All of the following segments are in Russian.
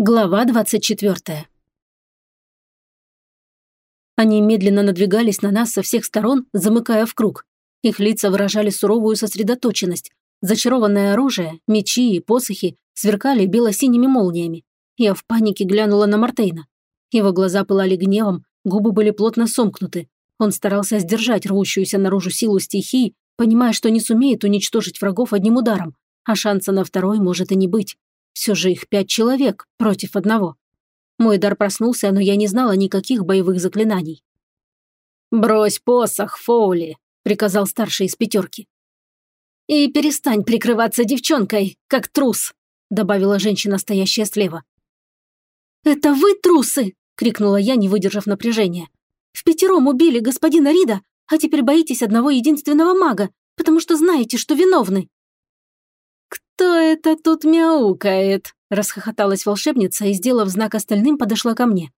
Глава 24. Они медленно надвигались на нас со всех сторон, замыкая в круг. Их лица выражали суровую сосредоточенность. Зачарованное оружие, мечи и посохи сверкали бело-синими молниями. Я в панике глянула на Мартейна. Его глаза пылали гневом, губы были плотно сомкнуты. Он старался сдержать рвущуюся наружу силу стихии, понимая, что не сумеет уничтожить врагов одним ударом, а шанса на второй может и не быть. Все же их пять человек против одного. Мой дар проснулся, но я не знала никаких боевых заклинаний. «Брось посох, Фоули», – приказал старший из пятерки. «И перестань прикрываться девчонкой, как трус», – добавила женщина, стоящая слева. «Это вы трусы!» – крикнула я, не выдержав напряжения. «В пятером убили господина Рида, а теперь боитесь одного единственного мага, потому что знаете, что виновны». «Кто это тут мяукает?» – расхохоталась волшебница и, сделав знак остальным, подошла ко мне.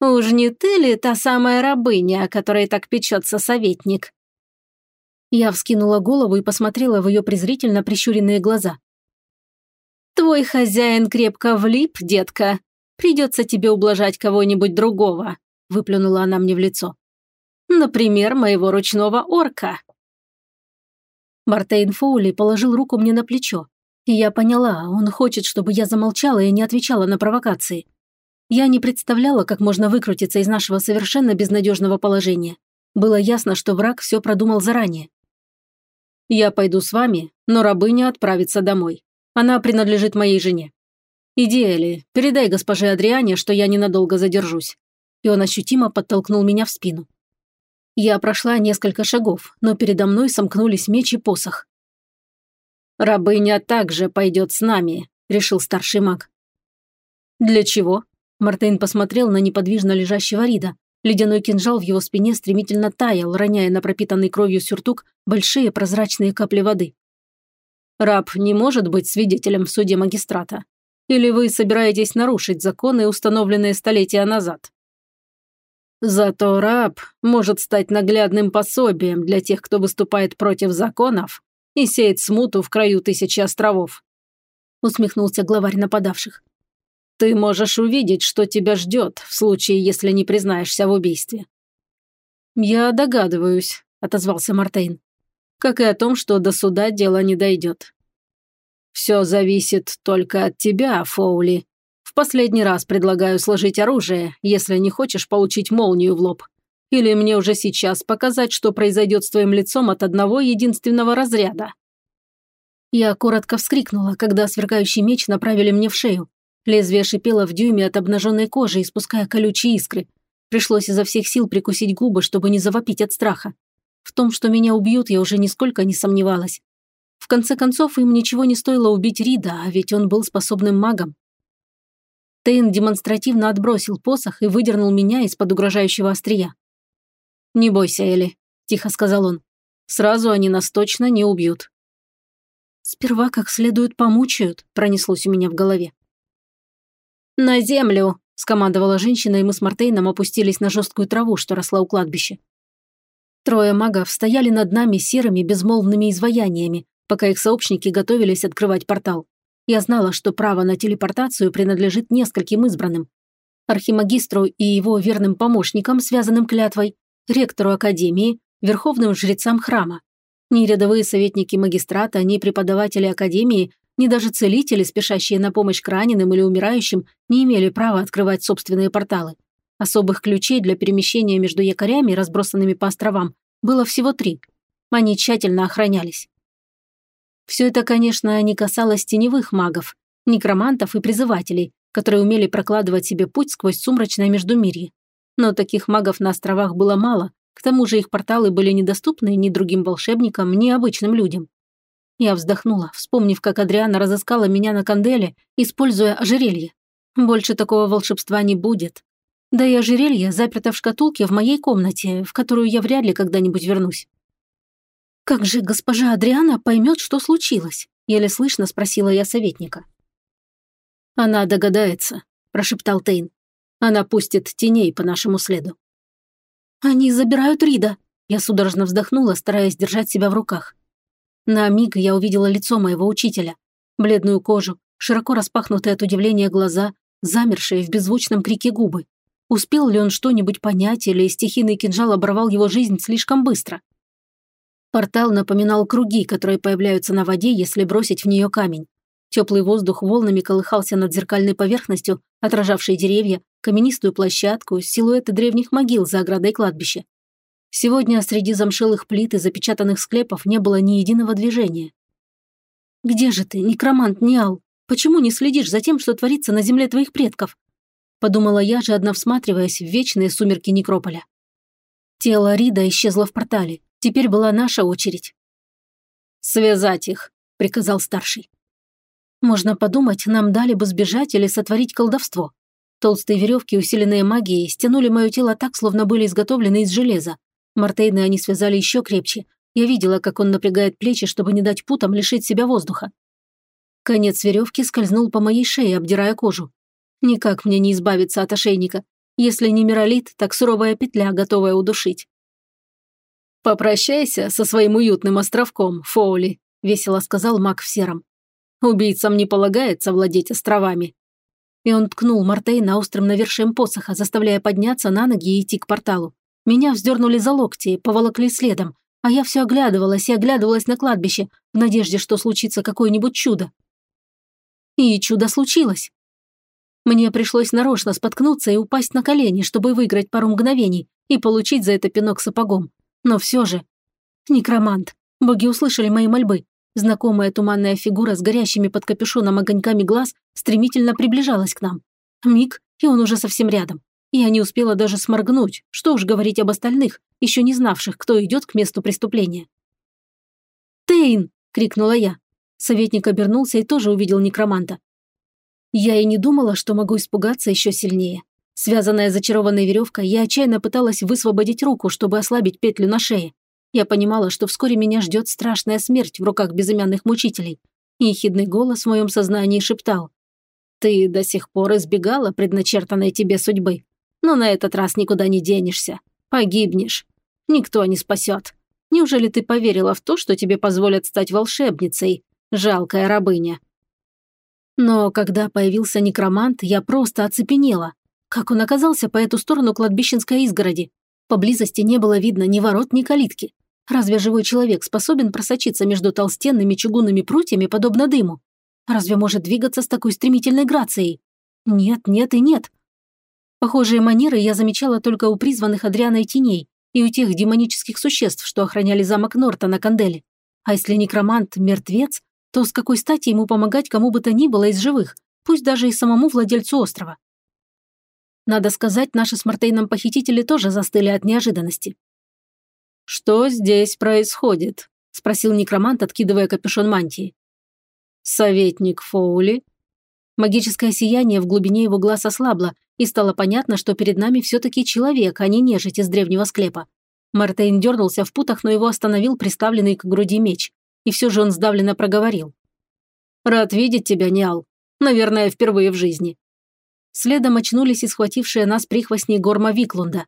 «Уж не ты ли та самая рабыня, о которой так печется советник?» Я вскинула голову и посмотрела в ее презрительно прищуренные глаза. «Твой хозяин крепко влип, детка. Придется тебе ублажать кого-нибудь другого», – выплюнула она мне в лицо. «Например, моего ручного орка». Мартейн Фоули положил руку мне на плечо. И я поняла, он хочет, чтобы я замолчала и не отвечала на провокации. Я не представляла, как можно выкрутиться из нашего совершенно безнадежного положения. Было ясно, что враг все продумал заранее. «Я пойду с вами, но рабыня отправится домой. Она принадлежит моей жене. Иди, Элли, передай госпоже Адриане, что я ненадолго задержусь». И он ощутимо подтолкнул меня в спину. Я прошла несколько шагов, но передо мной сомкнулись меч и посох. «Рабыня также пойдет с нами», – решил старший маг. «Для чего?» – Мартейн посмотрел на неподвижно лежащего Рида. Ледяной кинжал в его спине стремительно таял, роняя на пропитанный кровью сюртук большие прозрачные капли воды. «Раб не может быть свидетелем в суде магистрата. Или вы собираетесь нарушить законы, установленные столетия назад?» Зато раб может стать наглядным пособием для тех, кто выступает против законов и сеет смуту в краю тысячи островов. Усмехнулся главарь нападавших. Ты можешь увидеть, что тебя ждет в случае, если не признаешься в убийстве. Я догадываюсь, отозвался Мартейн. Как и о том, что до суда дело не дойдет. Все зависит только от тебя, Фоули, последний раз предлагаю сложить оружие, если не хочешь получить молнию в лоб. Или мне уже сейчас показать, что произойдет с твоим лицом от одного единственного разряда?» Я коротко вскрикнула, когда сверкающий меч направили мне в шею. Лезвие шипело в дюйме от обнаженной кожи, испуская колючие искры. Пришлось изо всех сил прикусить губы, чтобы не завопить от страха. В том, что меня убьют, я уже нисколько не сомневалась. В конце концов, им ничего не стоило убить Рида, а ведь он был способным магом. Тейн демонстративно отбросил посох и выдернул меня из-под угрожающего острия. «Не бойся, Элли», – тихо сказал он. «Сразу они нас точно не убьют». «Сперва как следует помучают», – пронеслось у меня в голове. «На землю!» – скомандовала женщина, и мы с Мартейном опустились на жесткую траву, что росла у кладбища. Трое магов стояли над нами серыми безмолвными изваяниями, пока их сообщники готовились открывать портал. Я знала, что право на телепортацию принадлежит нескольким избранным. Архимагистру и его верным помощникам, связанным клятвой, ректору академии, верховным жрецам храма. Ни рядовые советники магистрата, ни преподаватели академии, ни даже целители, спешащие на помощь к раненым или умирающим, не имели права открывать собственные порталы. Особых ключей для перемещения между якорями, разбросанными по островам, было всего три. Они тщательно охранялись. Все это, конечно, не касалось теневых магов, некромантов и призывателей, которые умели прокладывать себе путь сквозь сумрачное междумирье. Но таких магов на островах было мало, к тому же их порталы были недоступны ни другим волшебникам, ни обычным людям. Я вздохнула, вспомнив, как Адриана разыскала меня на канделе, используя ожерелье. Больше такого волшебства не будет. Да и ожерелье заперто в шкатулке в моей комнате, в которую я вряд ли когда-нибудь вернусь. «Как же госпожа Адриана поймет, что случилось?» – еле слышно спросила я советника. «Она догадается», – прошептал Тейн. «Она пустит теней по нашему следу». «Они забирают Рида», – я судорожно вздохнула, стараясь держать себя в руках. На миг я увидела лицо моего учителя. Бледную кожу, широко распахнутые от удивления глаза, замершие в беззвучном крике губы. Успел ли он что-нибудь понять, или стихийный кинжал оборвал его жизнь слишком быстро? Портал напоминал круги, которые появляются на воде, если бросить в нее камень. Теплый воздух волнами колыхался над зеркальной поверхностью, отражавшей деревья, каменистую площадку, силуэты древних могил за оградой кладбища. Сегодня среди замшелых плит и запечатанных склепов не было ни единого движения. «Где же ты, некромант Ниал? Почему не следишь за тем, что творится на земле твоих предков?» Подумала я, жадно всматриваясь в вечные сумерки некрополя. Тело Рида исчезло в портале. Теперь была наша очередь. «Связать их», — приказал старший. Можно подумать, нам дали бы сбежать или сотворить колдовство. Толстые веревки, усиленные магией, стянули мое тело так, словно были изготовлены из железа. Мартейны они связали еще крепче. Я видела, как он напрягает плечи, чтобы не дать путам лишить себя воздуха. Конец веревки скользнул по моей шее, обдирая кожу. Никак мне не избавиться от ошейника. Если не миролит, так суровая петля, готовая удушить. «Попрощайся со своим уютным островком, Фоули», – весело сказал маг в сером. «Убийцам не полагается владеть островами». И он ткнул Мартейна острым навершием посоха, заставляя подняться на ноги и идти к порталу. Меня вздернули за локти, поволокли следом, а я все оглядывалась и оглядывалась на кладбище, в надежде, что случится какое-нибудь чудо. И чудо случилось. Мне пришлось нарочно споткнуться и упасть на колени, чтобы выиграть пару мгновений и получить за это пинок сапогом. Но все же... Некромант. Боги услышали мои мольбы. Знакомая туманная фигура с горящими под капюшоном огоньками глаз стремительно приближалась к нам. Миг, и он уже совсем рядом. Я не успела даже сморгнуть, что уж говорить об остальных, еще не знавших, кто идет к месту преступления. «Тейн!» – крикнула я. Советник обернулся и тоже увидел некроманта. Я и не думала, что могу испугаться еще сильнее. Связанная зачарованной веревкой, я отчаянно пыталась высвободить руку, чтобы ослабить петлю на шее. Я понимала, что вскоре меня ждет страшная смерть в руках безымянных мучителей. И ехидный голос в моем сознании шептал. «Ты до сих пор избегала предначертанной тебе судьбы но на этот раз никуда не денешься. Погибнешь. Никто не спасет. Неужели ты поверила в то, что тебе позволят стать волшебницей, жалкая рабыня?» Но когда появился некромант, я просто оцепенела. Как он оказался по эту сторону кладбищенской изгороди? Поблизости не было видно ни ворот, ни калитки. Разве живой человек способен просочиться между толстенными чугунными прутьями, подобно дыму? Разве может двигаться с такой стремительной грацией? Нет, нет и нет. Похожие манеры я замечала только у призванных Адриана и теней и у тех демонических существ, что охраняли замок Норта на Канделе. А если некромант – мертвец, то с какой стати ему помогать кому бы то ни было из живых, пусть даже и самому владельцу острова? Надо сказать, наши с Мартейном похитители тоже застыли от неожиданности. «Что здесь происходит?» – спросил некромант, откидывая капюшон мантии. «Советник Фоули?» Магическое сияние в глубине его глаз ослабло, и стало понятно, что перед нами все-таки человек, а не нежить из древнего склепа. Мартейн дернулся в путах, но его остановил приставленный к груди меч. И все же он сдавленно проговорил. «Рад видеть тебя, Ниал. Наверное, впервые в жизни». Следом очнулись и схватившие нас прихвостни Горма Виклунда.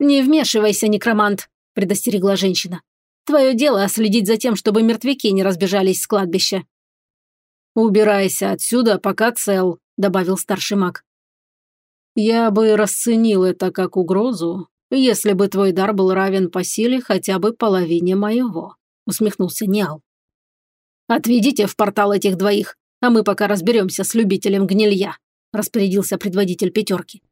«Не вмешивайся, некромант», – предостерегла женщина. «Твое дело – следить за тем, чтобы мертвяки не разбежались с кладбища». «Убирайся отсюда, пока цел», – добавил старший маг. Я бы расценил это как угрозу, если бы твой дар был равен по силе хотя бы половине моего», – усмехнулся Ниал. «Отведите в портал этих двоих, а мы пока разберемся с любителем гнилья», – распорядился предводитель пятерки.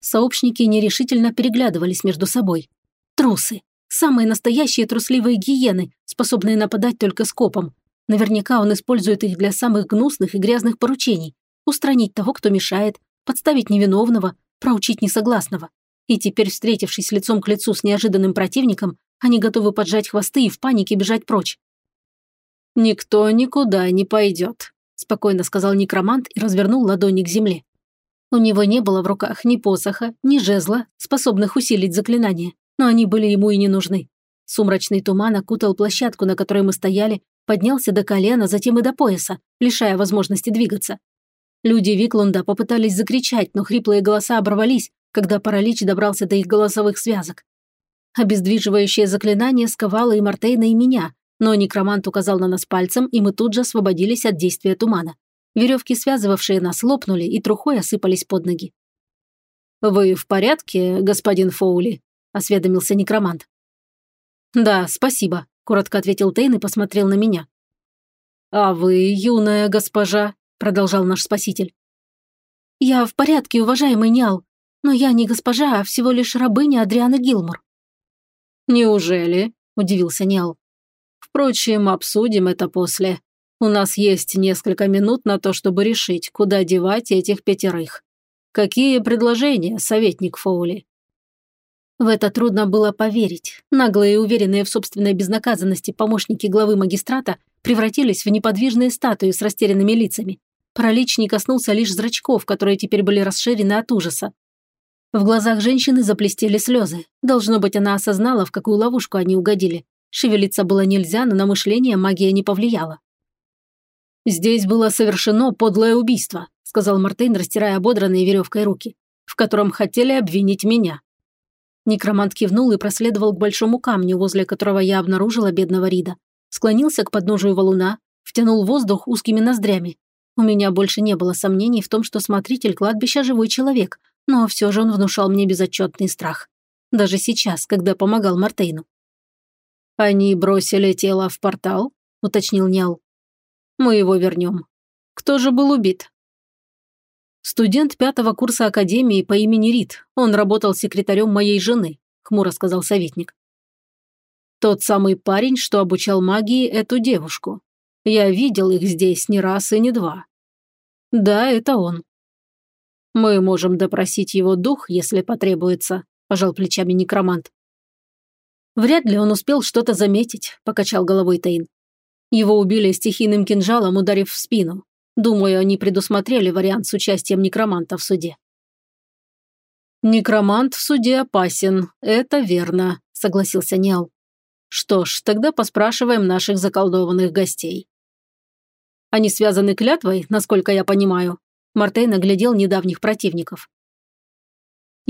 Сообщники нерешительно переглядывались между собой. Трусы. Самые настоящие трусливые гиены, способные нападать только скопом. Наверняка он использует их для самых гнусных и грязных поручений. Устранить того, кто мешает, подставить невиновного, проучить несогласного. И теперь, встретившись лицом к лицу с неожиданным противником, они готовы поджать хвосты и в панике бежать прочь. «Никто никуда не пойдет», – спокойно сказал некромант и развернул ладони к земле. У него не было в руках ни посоха, ни жезла, способных усилить заклинание, но они были ему и не нужны. Сумрачный туман окутал площадку, на которой мы стояли, поднялся до колена, затем и до пояса, лишая возможности двигаться. Люди Виклунда попытались закричать, но хриплые голоса оборвались, когда паралич добрался до их голосовых связок. Обездвиживающее заклинание сковало и Мартейна, и меня, Но некромант указал на нас пальцем, и мы тут же освободились от действия тумана. Веревки, связывавшие нас, лопнули и трухой осыпались под ноги. «Вы в порядке, господин Фоули?» – осведомился некромант. «Да, спасибо», – коротко ответил Тейн и посмотрел на меня. «А вы, юная госпожа?» – продолжал наш спаситель. «Я в порядке, уважаемый Ниал, но я не госпожа, а всего лишь рабыня Адрианы Гилмор». «Неужели?» – удивился Ниал. «Впрочем, обсудим это после. У нас есть несколько минут на то, чтобы решить, куда девать этих пятерых. Какие предложения, советник Фоули?» В это трудно было поверить. Наглые и уверенные в собственной безнаказанности помощники главы магистрата превратились в неподвижные статуи с растерянными лицами. Паралич не коснулся лишь зрачков, которые теперь были расширены от ужаса. В глазах женщины заплестели слезы. Должно быть, она осознала, в какую ловушку они угодили. Шевелиться было нельзя, но на мышление магия не повлияла. «Здесь было совершено подлое убийство», сказал Мартейн, растирая ободранные веревкой руки, в котором хотели обвинить меня. Некромант кивнул и проследовал к большому камню, возле которого я обнаружила бедного Рида. Склонился к подножию валуна, втянул воздух узкими ноздрями. У меня больше не было сомнений в том, что смотритель кладбища живой человек, но все же он внушал мне безотчетный страх. Даже сейчас, когда помогал Мартейну. «Они бросили тело в портал?» – уточнил Нял. «Мы его вернем. Кто же был убит?» «Студент пятого курса академии по имени Рид. Он работал секретарем моей жены», – хмуро сказал советник. «Тот самый парень, что обучал магии эту девушку. Я видел их здесь не раз и не два». «Да, это он». «Мы можем допросить его дух, если потребуется», – пожал плечами некромант. «Вряд ли он успел что-то заметить», – покачал головой Тейн. Его убили стихийным кинжалом, ударив в спину. Думаю, они предусмотрели вариант с участием некроманта в суде. «Некромант в суде опасен, это верно», – согласился Ниал. «Что ж, тогда поспрашиваем наших заколдованных гостей». «Они связаны клятвой, насколько я понимаю?» Мартей наглядел недавних противников.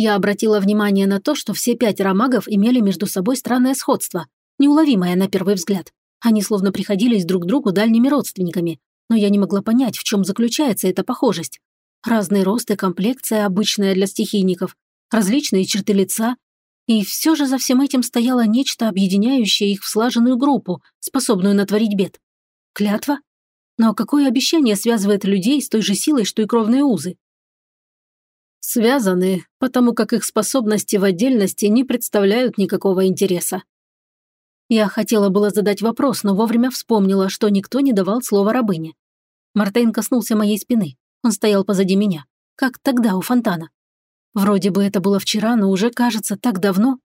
Я обратила внимание на то, что все пятеро магов имели между собой странное сходство, неуловимое на первый взгляд. Они словно приходились друг другу дальними родственниками, но я не могла понять, в чем заключается эта похожесть. Разный рост и комплекция, обычная для стихийников, различные черты лица. И все же за всем этим стояло нечто, объединяющее их в слаженную группу, способную натворить бед. Клятва? Но какое обещание связывает людей с той же силой, что и кровные узы? Связаны, потому как их способности в отдельности не представляют никакого интереса. Я хотела было задать вопрос, но вовремя вспомнила, что никто не давал слова рабыне. Мартейн коснулся моей спины. Он стоял позади меня, как тогда у фонтана. Вроде бы это было вчера, но уже кажется так давно.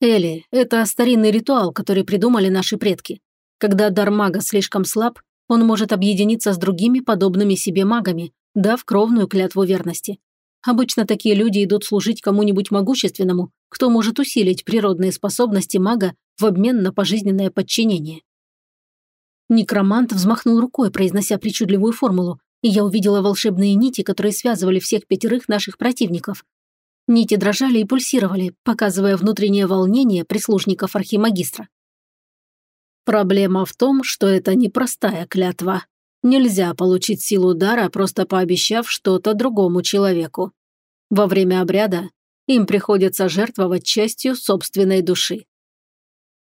Элли, это старинный ритуал, который придумали наши предки. Когда дар мага слишком слаб, он может объединиться с другими подобными себе магами, дав кровную клятву верности. Обычно такие люди идут служить кому-нибудь могущественному, кто может усилить природные способности мага в обмен на пожизненное подчинение. Некромант взмахнул рукой, произнося причудливую формулу, и я увидела волшебные нити, которые связывали всех пятерых наших противников. Нити дрожали и пульсировали, показывая внутреннее волнение прислужников архимагистра. Проблема в том, что это непростая клятва. Нельзя получить силу дара, просто пообещав что-то другому человеку. Во время обряда им приходится жертвовать частью собственной души.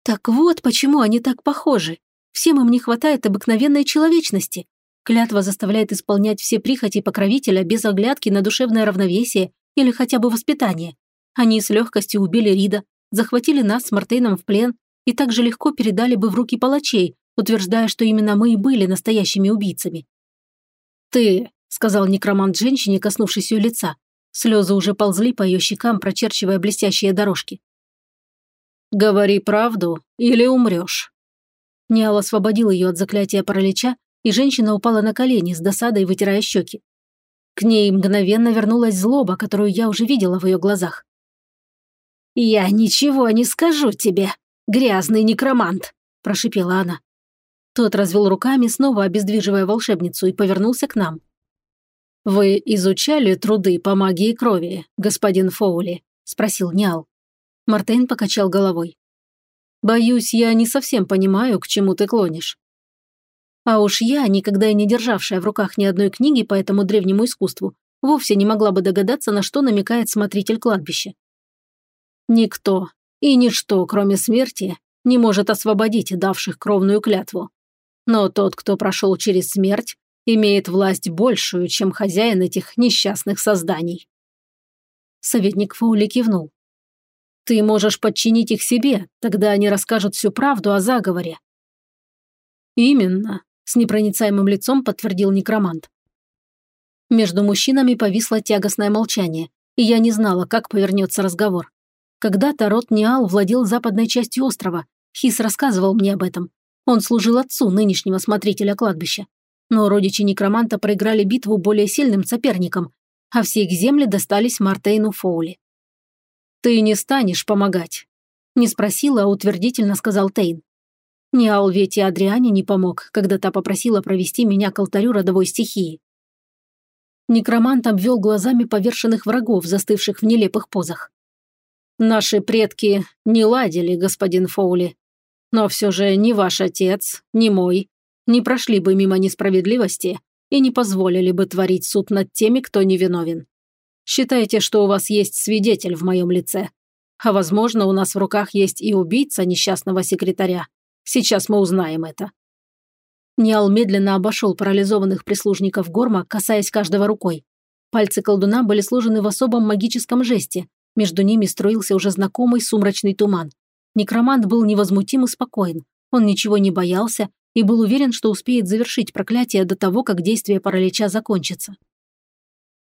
Так вот, почему они так похожи. Всем им не хватает обыкновенной человечности. Клятва заставляет исполнять все прихоти покровителя без оглядки на душевное равновесие или хотя бы воспитание. Они с легкостью убили Рида, захватили нас с Мартейном в плен и так же легко передали бы в руки палачей, утверждая, что именно мы и были настоящими убийцами. «Ты», — сказал некромант женщине, коснувшись ее лица. Слезы уже ползли по ее щекам, прочерчивая блестящие дорожки. «Говори правду или умрешь». Ниал освободил ее от заклятия паралича, и женщина упала на колени с досадой, вытирая щеки. К ней мгновенно вернулась злоба, которую я уже видела в ее глазах. «Я ничего не скажу тебе, грязный некромант», – прошипела она. Тот развел руками, снова обездвиживая волшебницу, и повернулся к нам. «Вы изучали труды по магии крови, господин Фоули?» – спросил Ниал. Мартейн покачал головой. Боюсь, я не совсем понимаю, к чему ты клонишь. А уж я, никогда и не державшая в руках ни одной книги по этому древнему искусству, вовсе не могла бы догадаться, на что намекает смотритель кладбища. Никто и ничто, кроме смерти, не может освободить давших кровную клятву. Но тот, кто прошел через смерть, имеет власть большую, чем хозяин этих несчастных созданий. Советник Фаули кивнул. Ты можешь подчинить их себе, тогда они расскажут всю правду о заговоре. Именно, с непроницаемым лицом подтвердил некромант. Между мужчинами повисло тягостное молчание, и я не знала, как повернется разговор. Когда-то род Ниал владел западной частью острова. Хис рассказывал мне об этом. Он служил отцу нынешнего смотрителя кладбища. Но родичи некроманта проиграли битву более сильным соперникам, а все их земли достались Мартейну Фоули. «Ты не станешь помогать», – не спросила, а утвердительно сказал Тейн. Ни Алвете Адриане не помог, когда та попросила провести меня к алтарю родовой стихии. Некромант обвел глазами поверженных врагов, застывших в нелепых позах. «Наши предки не ладили, господин Фоули. Но все же ни ваш отец, ни мой не прошли бы мимо несправедливости и не позволили бы творить суд над теми, кто невиновен. Считайте, что у вас есть свидетель в моем лице. А возможно, у нас в руках есть и убийца несчастного секретаря. Сейчас мы узнаем это». Ниал медленно обошел парализованных прислужников Горма, касаясь каждого рукой. Пальцы колдуна были сложены в особом магическом жесте. Между ними струился уже знакомый сумрачный туман. Некромант был невозмутим и спокоен. Он ничего не боялся и был уверен, что успеет завершить проклятие до того, как действие паралича закончится.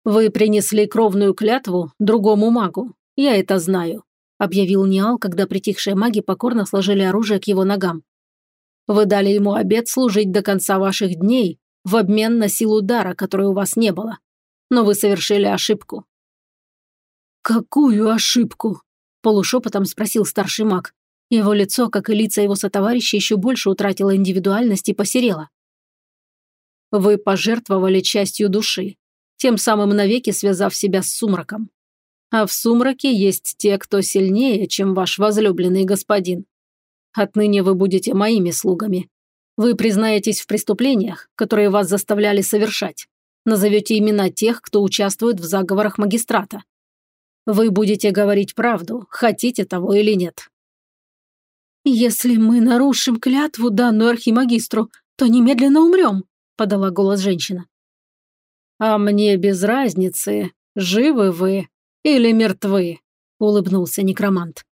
«Вы принесли кровную клятву другому магу. Я это знаю», объявил Ниал, когда притихшие маги покорно сложили оружие к его ногам. Вы дали ему обет служить до конца ваших дней в обмен на силу дара, которой у вас не было. Но вы совершили ошибку». «Какую ошибку?» – полушепотом спросил старший маг. Его лицо, как и лица его сотоварища, еще больше утратило индивидуальность и посерело. «Вы пожертвовали частью души, тем самым навеки связав себя с сумраком. А в сумраке есть те, кто сильнее, чем ваш возлюбленный господин. Отныне вы будете моими слугами. Вы признаетесь в преступлениях, которые вас заставляли совершать. Назовете имена тех, кто участвует в заговорах магистрата. Вы будете говорить правду, хотите того или нет. «Если мы нарушим клятву, данную архимагистру, то немедленно умрем», – подала голос женщина. «А мне без разницы, живы вы или мертвы», – улыбнулся некромант.